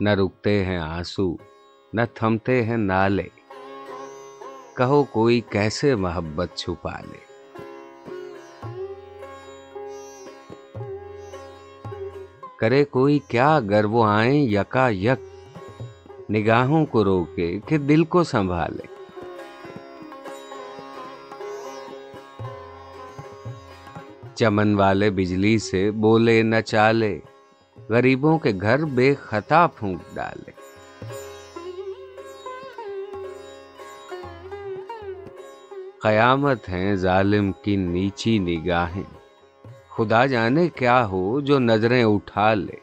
نہ رکتے ہیں آنسو، نہ تھمتے ہیں نالے۔ کہو کوئی کیسے محبت چھپا لے۔ کرے کوئی کیا اگر وہ آئیں یکا یک۔ نگاہوں کو روکے کہ دل کو سنبھالے۔ چمن والے بجلی سے بولے نہ چالے۔ غریبوں کے گھر بے خطا پھونک ڈالے۔ قیامت ہیں ظالم کی نیچی نگاہیں۔ خدا جانے کیا ہو جو نظریں اٹھا لے۔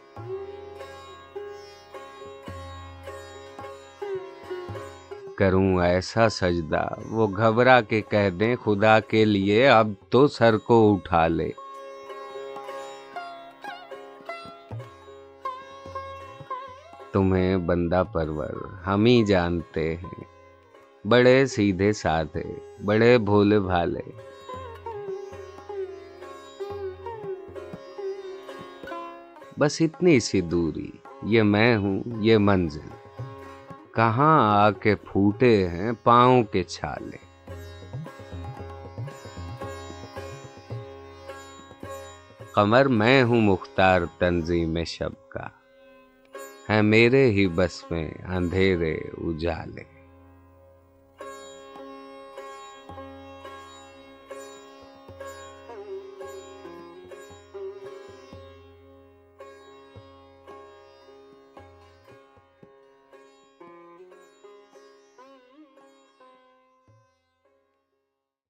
کروں ایسا سجدہ، وہ گھبرا کے کہہ دیں خدا کے لیے اب تو سر کو اٹھا لے۔ تمہیں بندہ پرور، ہم ہی جانتے ہیں۔ بڑے سیدھے سادھے، بڑے بھولے بھالے۔ بس اتنی سی دوری، یہ میں ہوں، یہ منزل۔ کہاں آ کے پھوٹے ہیں پاؤں کے چھالے؟ قمر میں ہوں مختار تنظیم شب کا۔ ہے میرے ہی بس میں اندھیرے اجالے۔